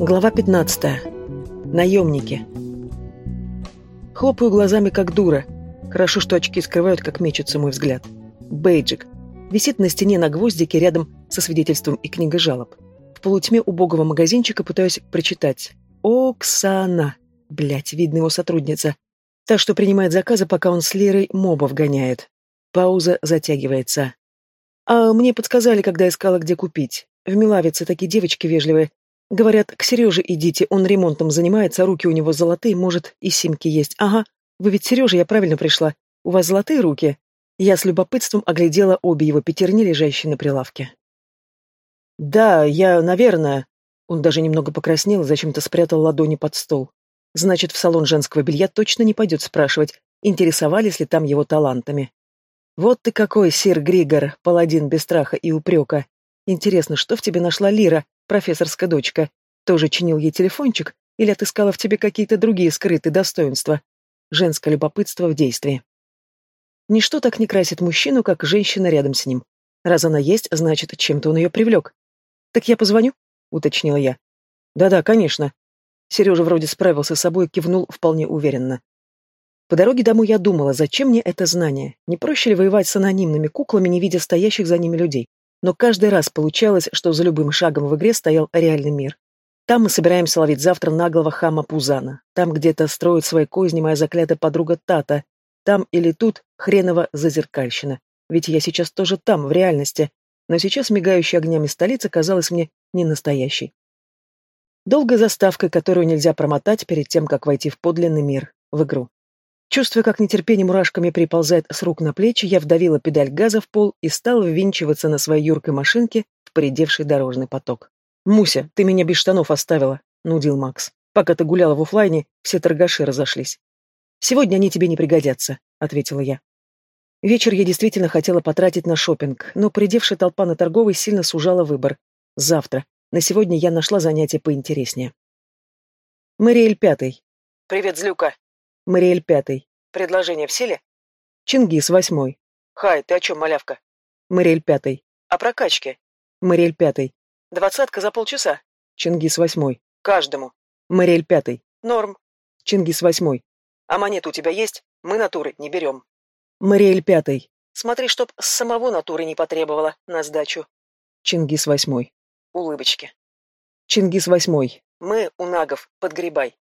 Глава 15. Наемники. Хлопаю глазами, как дура. Хорошо, что очки скрывают, как мечется мой взгляд. Бейджик. Висит на стене на гвоздике рядом со свидетельством и книгой жалоб. В полутьме убогого магазинчика пытаюсь прочитать. Оксана. Блять, видно его сотрудница. Та, что принимает заказы, пока он с Лерой мобов гоняет. Пауза затягивается. А мне подсказали, когда искала, где купить. В Милавице такие девочки вежливые. Говорят, к Сереже идите, он ремонтом занимается, руки у него золотые, может, и симки есть. Ага, вы ведь Сережа, я правильно пришла. У вас золотые руки? Я с любопытством оглядела обе его пятерни, лежащие на прилавке. Да, я, наверное... Он даже немного покраснел, зачем-то спрятал ладони под стол. Значит, в салон женского белья точно не пойдет спрашивать, интересовались ли там его талантами. Вот ты какой, сир Григор, паладин без страха и упрека. Интересно, что в тебе нашла Лира, профессорская дочка? Тоже чинил ей телефончик или отыскала в тебе какие-то другие скрытые достоинства? Женское любопытство в действии. Ничто так не красит мужчину, как женщина рядом с ним. Раз она есть, значит, чем-то он ее привлек. «Так я позвоню?» — уточнила я. «Да-да, конечно». Сережа вроде справился с собой и кивнул вполне уверенно. По дороге домой я думала, зачем мне это знание? Не проще ли воевать с анонимными куклами, не видя стоящих за ними людей? Но каждый раз получалось, что за любым шагом в игре стоял реальный мир. Там мы собираемся ловить завтра наглого хама Пузана. Там где-то строит свои козни моя заклятая подруга Тата. Там или тут хренова зазеркальщина. Ведь я сейчас тоже там, в реальности. Но сейчас мигающая огнями столица казалась мне не настоящей. Долгая заставка, которую нельзя промотать перед тем, как войти в подлинный мир, в игру. Чувствуя, как нетерпение мурашками приползает с рук на плечи, я вдавила педаль газа в пол и стала ввинчиваться на своей юркой машинке в поредевший дорожный поток. «Муся, ты меня без штанов оставила», — нудил Макс. «Пока ты гуляла в офлайне, все торгаши разошлись». «Сегодня они тебе не пригодятся», — ответила я. Вечер я действительно хотела потратить на шопинг, но придевшая толпа на торговой сильно сужала выбор. Завтра. На сегодня я нашла занятие поинтереснее. Мариэль Пятый. «Привет, Злюка», Мариэль пятый. Предложение в силе? Чингис восьмой. Хай, ты о чем, малявка? Мариэль пятый. О прокачке. Мариэль пятый. Двадцатка за полчаса. Чингис восьмой. Каждому. Мариэль пятый. Норм. Чингис восьмой. А монет у тебя есть? Мы натуры не берем. Мариэль пятый. Смотри, чтоб с самого натуры не потребовала на сдачу. Чингис восьмой. Улыбочки. Чингис восьмой. Мы у нагов, подгребай.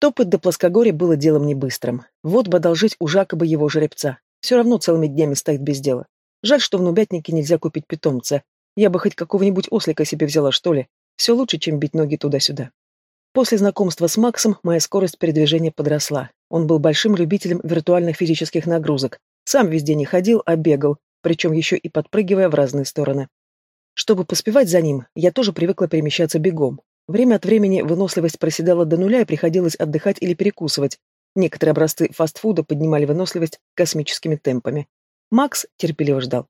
Топать до плоскогорья было делом не быстрым. Вот бы одолжить у Жакоба его жеребца. Все равно целыми днями стоит без дела. Жаль, что в Нубятнике нельзя купить питомца. Я бы хоть какого-нибудь ослика себе взяла, что ли. Все лучше, чем бить ноги туда-сюда. После знакомства с Максом моя скорость передвижения подросла. Он был большим любителем виртуальных физических нагрузок. Сам везде не ходил, а бегал, причем еще и подпрыгивая в разные стороны. Чтобы поспевать за ним, я тоже привыкла перемещаться бегом. Время от времени выносливость проседала до нуля и приходилось отдыхать или перекусывать. Некоторые образцы фастфуда поднимали выносливость космическими темпами. Макс терпеливо ждал.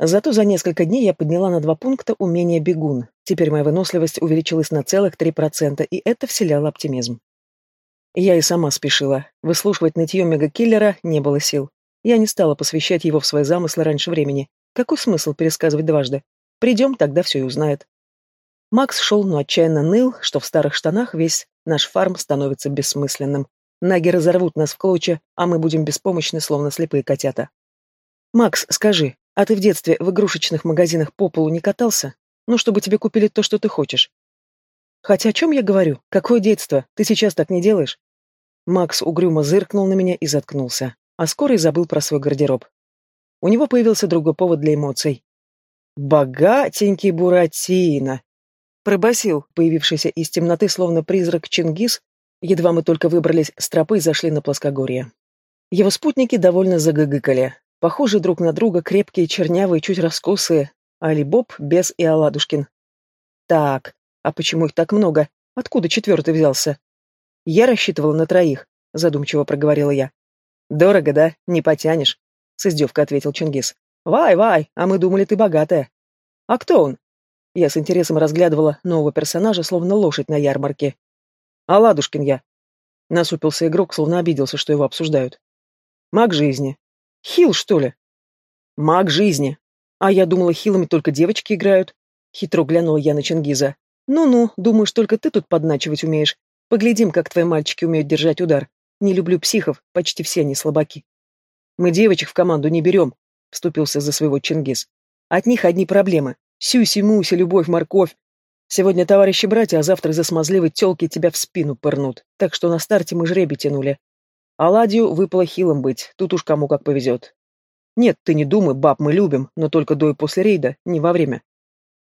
Зато за несколько дней я подняла на два пункта умение бегун. Теперь моя выносливость увеличилась на целых три процента, и это вселяло оптимизм. Я и сама спешила. Выслушивать нытье мегакиллера не было сил. Я не стала посвящать его в свои замыслы раньше времени. Какой смысл пересказывать дважды? Придем, тогда все и узнает. Макс шел, но отчаянно ныл, что в старых штанах весь наш фарм становится бессмысленным. Наги разорвут нас в клочья, а мы будем беспомощны, словно слепые котята. «Макс, скажи, а ты в детстве в игрушечных магазинах по полу не катался? Ну, чтобы тебе купили то, что ты хочешь?» «Хотя о чем я говорю? Какое детство? Ты сейчас так не делаешь?» Макс угрюмо зыркнул на меня и заткнулся, а скоро и забыл про свой гардероб. У него появился другой повод для эмоций. «Богатенький Буратино!» Пробасил, появившийся из темноты, словно призрак Чингис, едва мы только выбрались с тропы и зашли на плоскогорье. Его спутники довольно загыгыкали. Похожие друг на друга, крепкие, чернявые, чуть раскосые. Али Боб, Бес и Аладушкин. Так, а почему их так много? Откуда четвертый взялся? Я рассчитывала на троих, задумчиво проговорила я. Дорого, да? Не потянешь, с издевкой ответил Чингис. Вай, вай, а мы думали, ты богатая. А кто он? Я с интересом разглядывала нового персонажа, словно лошадь на ярмарке. «А ладушкин я!» Насупился игрок, словно обиделся, что его обсуждают. «Маг жизни. Хил, что ли?» «Маг жизни. А я думала, хилами только девочки играют». Хитро глянула я на Чингиза. Ну-ну, думаешь, только ты тут подначивать умеешь. Поглядим, как твои мальчики умеют держать удар. Не люблю психов, почти все они слабаки. Мы девочек в команду не берем, вступился за своего Чингис. От них одни проблемы. Сюси-муси, любовь, морковь. Сегодня товарищи-братья, а завтра за смазливой тёлки тебя в спину пырнут. Так что на старте мы жребий тянули. А Ладью выпало хилым быть, тут уж кому как повезет. Нет, ты не думай, баб мы любим, но только до и после рейда, не во время.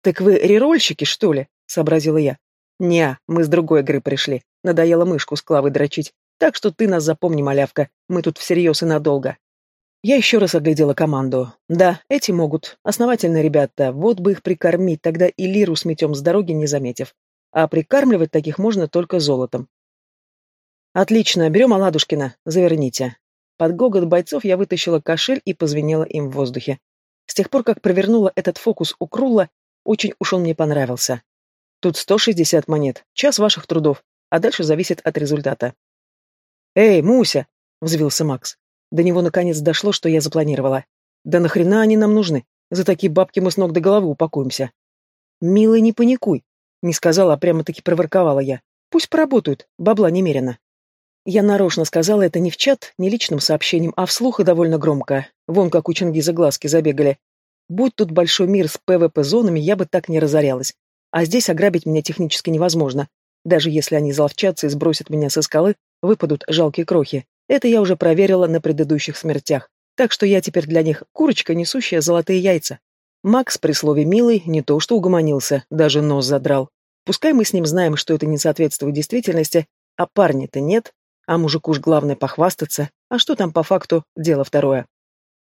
Так вы рерольщики, что ли? сообразила я. Не, мы с другой игры пришли. Надоело мышку с Клавой дрочить. Так что ты нас запомни, малявка. Мы тут всерьез и надолго. Я еще раз оглядела команду. Да, эти могут. Основательные ребята. Вот бы их прикормить, тогда и лиру сметем с дороги, не заметив. А прикармливать таких можно только золотом. Отлично, берем Аладушкина. Заверните. Под гогот бойцов я вытащила кошель и позвенела им в воздухе. С тех пор, как провернула этот фокус у Крула, очень уж он мне понравился. Тут 160 монет, час ваших трудов, а дальше зависит от результата. «Эй, Муся!» — взвился Макс. До него наконец дошло, что я запланировала. «Да нахрена они нам нужны? За такие бабки мы с ног до головы упакуемся». «Милый, не паникуй», — не сказала, а прямо-таки проворковала я. «Пусть поработают, бабла немерено». Я нарочно сказала это не в чат, не личным сообщением, а вслух и довольно громко. Вон как у Чингиза глазки забегали. Будь тут большой мир с ПВП-зонами, я бы так не разорялась. А здесь ограбить меня технически невозможно. Даже если они заловчатся и сбросят меня со скалы, выпадут жалкие крохи. Это я уже проверила на предыдущих смертях. Так что я теперь для них курочка, несущая золотые яйца. Макс при слове «милый» не то что угомонился, даже нос задрал. Пускай мы с ним знаем, что это не соответствует действительности, а парня-то нет, а мужику ж главное похвастаться, а что там по факту, дело второе.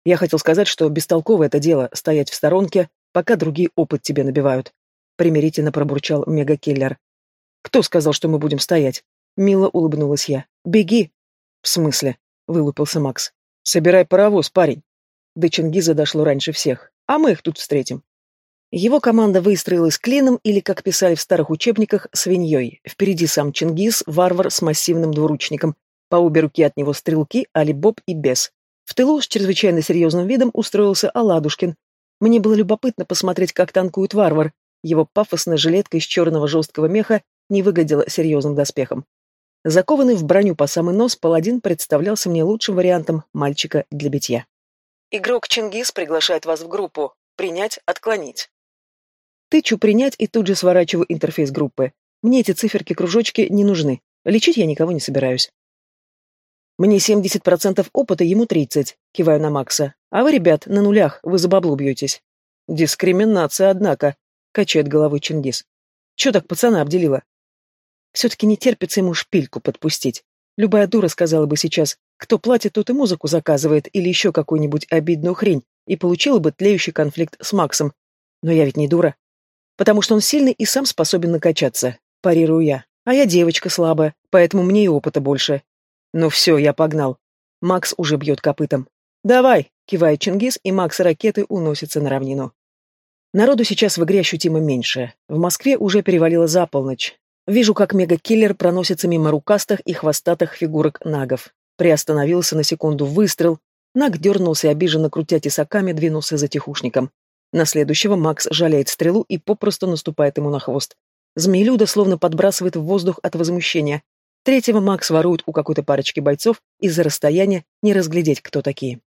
Я хотел сказать, что бестолково это дело стоять в сторонке, пока другие опыт тебе набивают примирительно пробурчал мегакиллер. Кто сказал, что мы будем стоять? Мило улыбнулась я. Беги. В смысле? Вылупился Макс. Собирай паровоз, парень. До Чингиза дошло раньше всех, а мы их тут встретим. Его команда выстроилась клином или, как писали в старых учебниках, свиньей. Впереди сам Чингис, варвар с массивным двуручником. По обе руки от него стрелки, Али Боб и Бес. В тылу с чрезвычайно серьезным видом устроился Аладушкин. Мне было любопытно посмотреть, как танкует варвар, его пафосная жилетка из черного жесткого меха не выглядела серьезным доспехом. Закованный в броню по самый нос, паладин представлялся мне лучшим вариантом мальчика для битья. Игрок Чингис приглашает вас в группу. Принять, отклонить. Тычу принять и тут же сворачиваю интерфейс группы. Мне эти циферки-кружочки не нужны. Лечить я никого не собираюсь. Мне 70% опыта, ему 30, киваю на Макса. А вы, ребят, на нулях, вы за бабло бьетесь. Дискриминация, однако, Качает головой Чингис. Че так пацана обделила? Все-таки не терпится ему шпильку подпустить. Любая дура сказала бы сейчас, кто платит, тот и музыку заказывает или еще какую-нибудь обидную хрень, и получила бы тлеющий конфликт с Максом. Но я ведь не дура. Потому что он сильный и сам способен накачаться, парирую я. А я девочка слабая, поэтому мне и опыта больше. Ну все, я погнал. Макс уже бьет копытом. «Давай!» — кивает Чингис, и Макс ракеты уносится на равнину. Народу сейчас в игре ощутимо меньше. В Москве уже перевалило за полночь. Вижу, как мега-киллер проносится мимо рукастых и хвостатых фигурок нагов. Приостановился на секунду выстрел. Наг дернулся обиженно крутя тесаками, двинулся за тихушником. На следующего Макс жалеет стрелу и попросту наступает ему на хвост. Змеилюда словно подбрасывает в воздух от возмущения. Третьего Макс ворует у какой-то парочки бойцов, из-за расстояния не разглядеть, кто такие.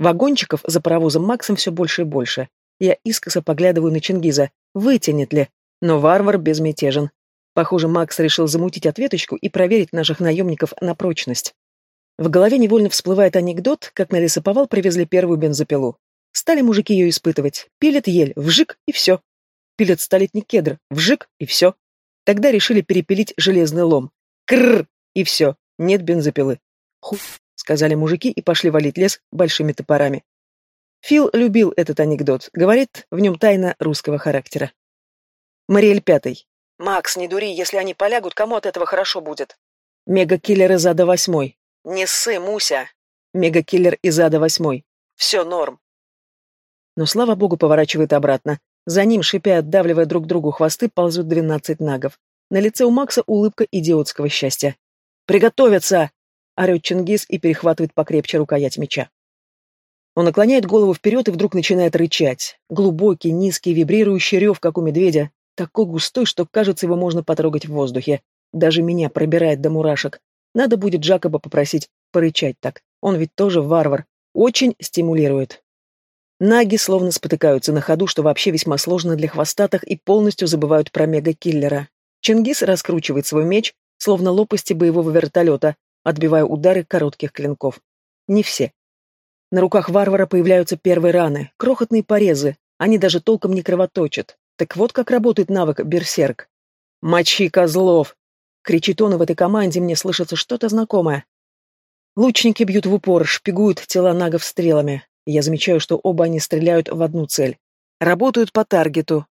Вагончиков за паровозом Максом все больше и больше. Я искоса поглядываю на Чингиза, вытянет ли, но варвар безмятежен. Похоже, Макс решил замутить ответочку и проверить наших наемников на прочность. В голове невольно всплывает анекдот, как на лесоповал привезли первую бензопилу. Стали мужики ее испытывать. Пилят ель, вжик и все. Пилят столетний кедр, вжик и все. Тогда решили перепилить железный лом. Кррр! И все. Нет бензопилы. Ху! сказали мужики и пошли валить лес большими топорами. Фил любил этот анекдот, говорит, в нем тайна русского характера. Мариэль Пятый. «Макс, не дури, если они полягут, кому от этого хорошо будет?» Мега-киллер из ада восьмой. «Не ссы, Муся!» Мега-киллер из ада восьмой. «Все норм». Но, слава богу, поворачивает обратно. За ним, шипя, отдавливая друг другу хвосты, ползут двенадцать нагов. На лице у Макса улыбка идиотского счастья. «Приготовиться!» — орет Чингис и перехватывает покрепче рукоять меча. Он наклоняет голову вперед и вдруг начинает рычать. Глубокий, низкий, вибрирующий рев, как у медведя. Такой густой, что, кажется, его можно потрогать в воздухе. Даже меня пробирает до мурашек. Надо будет Джакоба попросить порычать так. Он ведь тоже варвар. Очень стимулирует. Наги словно спотыкаются на ходу, что вообще весьма сложно для хвостатых, и полностью забывают про мега-киллера. Чингис раскручивает свой меч, словно лопасти боевого вертолета, отбивая удары коротких клинков. Не все. На руках варвара появляются первые раны, крохотные порезы, они даже толком не кровоточат. Так вот как работает навык берсерк. «Мочи, козлов!» Кричит он, и в этой команде мне слышится что-то знакомое. Лучники бьют в упор, шпигуют тела нагов стрелами. Я замечаю, что оба они стреляют в одну цель. Работают по таргету.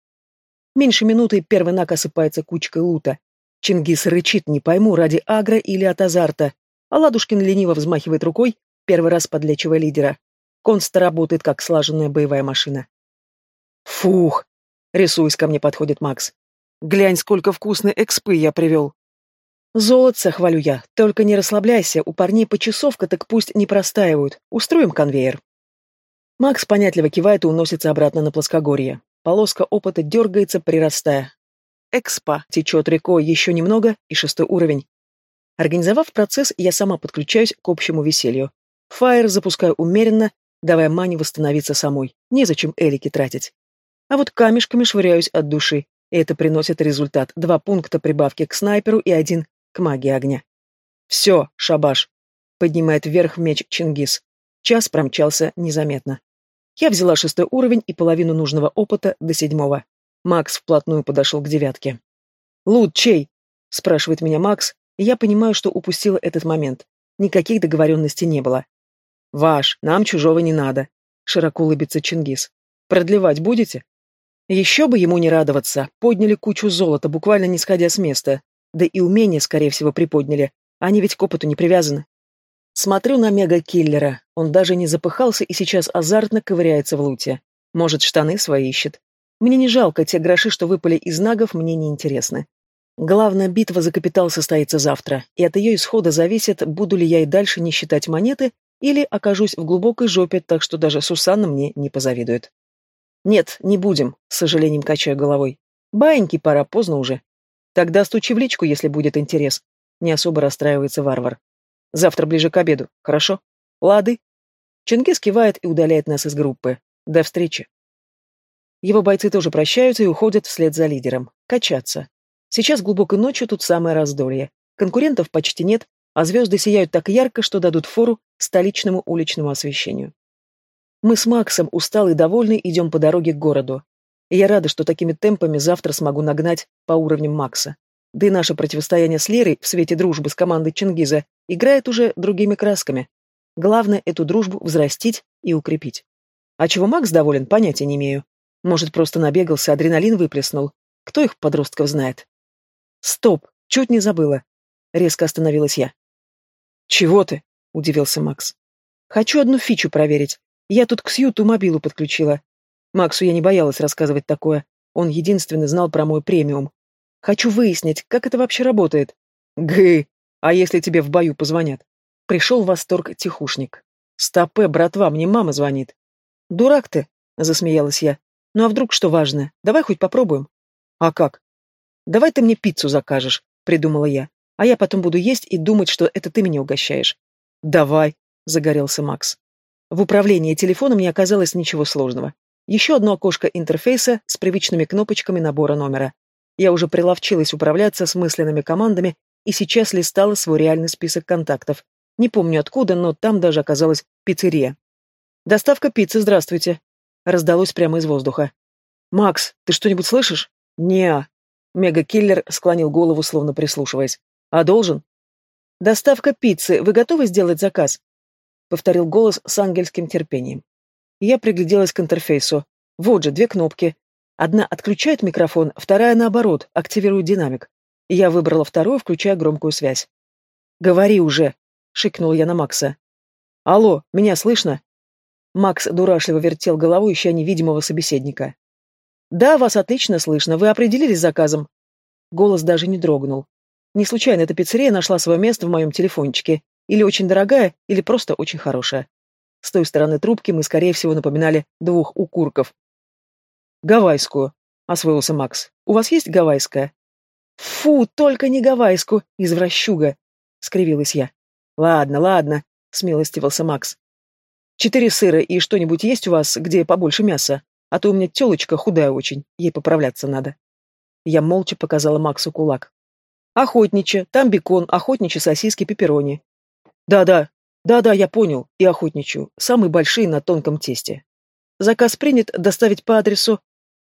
Меньше минуты первый наг осыпается кучкой лута. Чингис рычит, не пойму, ради агро или от азарта. А Ладушкин лениво взмахивает рукой, первый раз подлечивая лидера. Конста работает, как слаженная боевая машина. «Фух!» — рисуясь ко мне подходит Макс. «Глянь, сколько вкусной экспы я привел!» «Золотце, хвалю я, только не расслабляйся, у парней почасовка, так пусть не простаивают. Устроим конвейер». Макс понятливо кивает и уносится обратно на плоскогорье. Полоска опыта дергается, прирастая. Экспа течет рекой еще немного, и шестой уровень. Организовав процесс, я сама подключаюсь к общему веселью. Фаер запускаю умеренно, давая мане восстановиться самой. Незачем элики тратить. А вот камешками швыряюсь от души, и это приносит результат. Два пункта прибавки к снайперу и один к магии огня. «Все, шабаш!» — поднимает вверх меч Чингис. Час промчался незаметно. Я взяла шестой уровень и половину нужного опыта до седьмого. Макс вплотную подошел к девятке. «Лут чей?» — спрашивает меня Макс, и я понимаю, что упустила этот момент. Никаких договоренностей не было. «Ваш, нам чужого не надо», — широко улыбится Чингис. «Продлевать будете?» Еще бы ему не радоваться. Подняли кучу золота, буквально не сходя с места. Да и умения, скорее всего, приподняли. Они ведь к опыту не привязаны. Смотрю на мега-киллера. Он даже не запыхался и сейчас азартно ковыряется в луте. Может, штаны свои ищет. Мне не жалко, те гроши, что выпали из нагов, мне не интересны. Главная битва за капитал состоится завтра, и от ее исхода зависит, буду ли я и дальше не считать монеты, или окажусь в глубокой жопе, так что даже Сусанна мне не позавидует. Нет, не будем, с сожалением качаю головой. Баиньки пора, поздно уже. Тогда стучи в личку, если будет интерес. Не особо расстраивается варвар. Завтра ближе к обеду, хорошо? Лады. Чингис кивает и удаляет нас из группы. До встречи. Его бойцы тоже прощаются и уходят вслед за лидером. Качаться. Сейчас глубокой ночью тут самое раздолье. Конкурентов почти нет, а звезды сияют так ярко, что дадут фору столичному уличному освещению. Мы с Максом, усталые и довольны, идем по дороге к городу. Я рада, что такими темпами завтра смогу нагнать по уровням Макса. Да и наше противостояние с Лерой в свете дружбы с командой Чингиза играет уже другими красками. Главное эту дружбу взрастить и укрепить. А чего Макс доволен, понятия не имею. Может, просто набегался, адреналин выплеснул. Кто их, подростков, знает? Стоп, чуть не забыла. Резко остановилась я. Чего ты? Удивился Макс. Хочу одну фичу проверить. Я тут к Сьюту мобилу подключила. Максу я не боялась рассказывать такое. Он единственный знал про мой премиум. Хочу выяснить, как это вообще работает. Гы, а если тебе в бою позвонят? Пришел в восторг тихушник. Стопе, братва, мне мама звонит. Дурак ты, засмеялась я. Ну а вдруг что важное? Давай хоть попробуем. А как? Давай ты мне пиццу закажешь, придумала я. А я потом буду есть и думать, что это ты меня угощаешь. Давай, загорелся Макс. В управлении телефоном не оказалось ничего сложного. Еще одно окошко интерфейса с привычными кнопочками набора номера. Я уже приловчилась управляться с мысленными командами и сейчас листала свой реальный список контактов. Не помню откуда, но там даже оказалась пиццерия. «Доставка пиццы, здравствуйте!» Раздалось прямо из воздуха. «Макс, ты что-нибудь слышишь?» «Не-а». Мега-киллер склонил голову, словно прислушиваясь. «А должен?» «Доставка пиццы. Вы готовы сделать заказ?» Повторил голос с ангельским терпением. Я пригляделась к интерфейсу. Вот же, две кнопки. Одна отключает микрофон, вторая, наоборот, активирует динамик. Я выбрала вторую, включая громкую связь. «Говори уже!» — шикнул я на Макса. «Алло, меня слышно?» Макс дурашливо вертел головой, ища невидимого собеседника. «Да, вас отлично слышно. Вы определились с заказом?» Голос даже не дрогнул. Не случайно эта пиццерия нашла свое место в моем телефончике. Или очень дорогая, или просто очень хорошая. С той стороны трубки мы, скорее всего, напоминали двух укурков. «Гавайскую», — освоился Макс. «У вас есть гавайская?» «Фу, только не гавайскую, извращуга!» — скривилась я. «Ладно, ладно», — смилостивился Макс. «Четыре сыра и что-нибудь есть у вас, где побольше мяса? А то у меня телочка худая очень, ей поправляться надо». Я молча показала Максу кулак. «Охотничья, там бекон, охотничьи сосиски, пепперони». «Да-да, да-да, я понял, и охотничью, самые большие на тонком тесте». «Заказ принят, доставить по адресу...»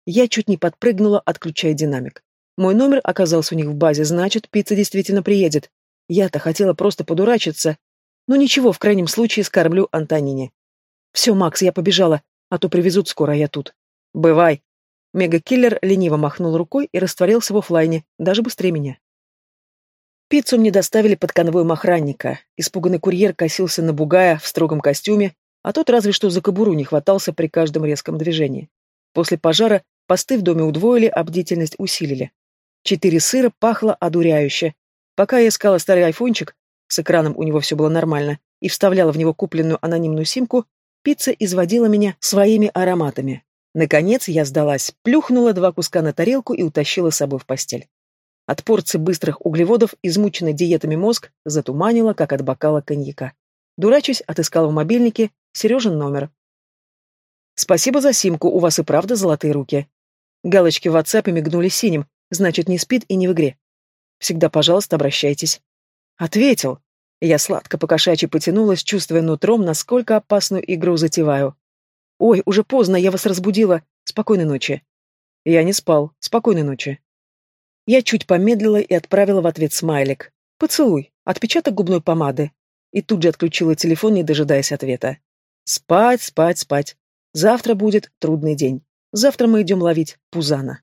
Я чуть не подпрыгнула, отключая динамик. Мой номер оказался у них в базе, значит, пицца действительно приедет. Я-то хотела просто подурачиться. Но ничего, в крайнем случае скормлю Антонине. Все, Макс, я побежала, а то привезут скоро, а я тут. Бывай. Мега-киллер лениво махнул рукой и растворился в офлайне, даже быстрее меня. Пиццу мне доставили под конвоем охранника. Испуганный курьер косился на бугая в строгом костюме, а тот разве что за кобуру не хватался при каждом резком движении. После пожара посты в доме удвоили, а бдительность усилили. Четыре сыра пахло одуряюще, Пока я искала старый айфончик, с экраном у него все было нормально, и вставляла в него купленную анонимную симку, пицца изводила меня своими ароматами. Наконец я сдалась, плюхнула два куска на тарелку и утащила с собой в постель. От порции быстрых углеводов, измученный диетами мозг, затуманила, как от бокала коньяка. Дурачись, отыскала в мобильнике Сережин номер. «Спасибо за симку, у вас и правда золотые руки». Галочки в WhatsApp мигнули синим, значит, не спит и не в игре. Всегда, пожалуйста, обращайтесь. Ответил. Я сладко покошачьи потянулась, чувствуя нутром, насколько опасную игру затеваю. Ой, уже поздно, я вас разбудила. Спокойной ночи. Я не спал. Спокойной ночи. Я чуть помедлила и отправила в ответ смайлик. Поцелуй. Отпечаток губной помады. И тут же отключила телефон, не дожидаясь ответа. Спать, спать, спать. Завтра будет трудный день. Завтра мы идем ловить Пузана.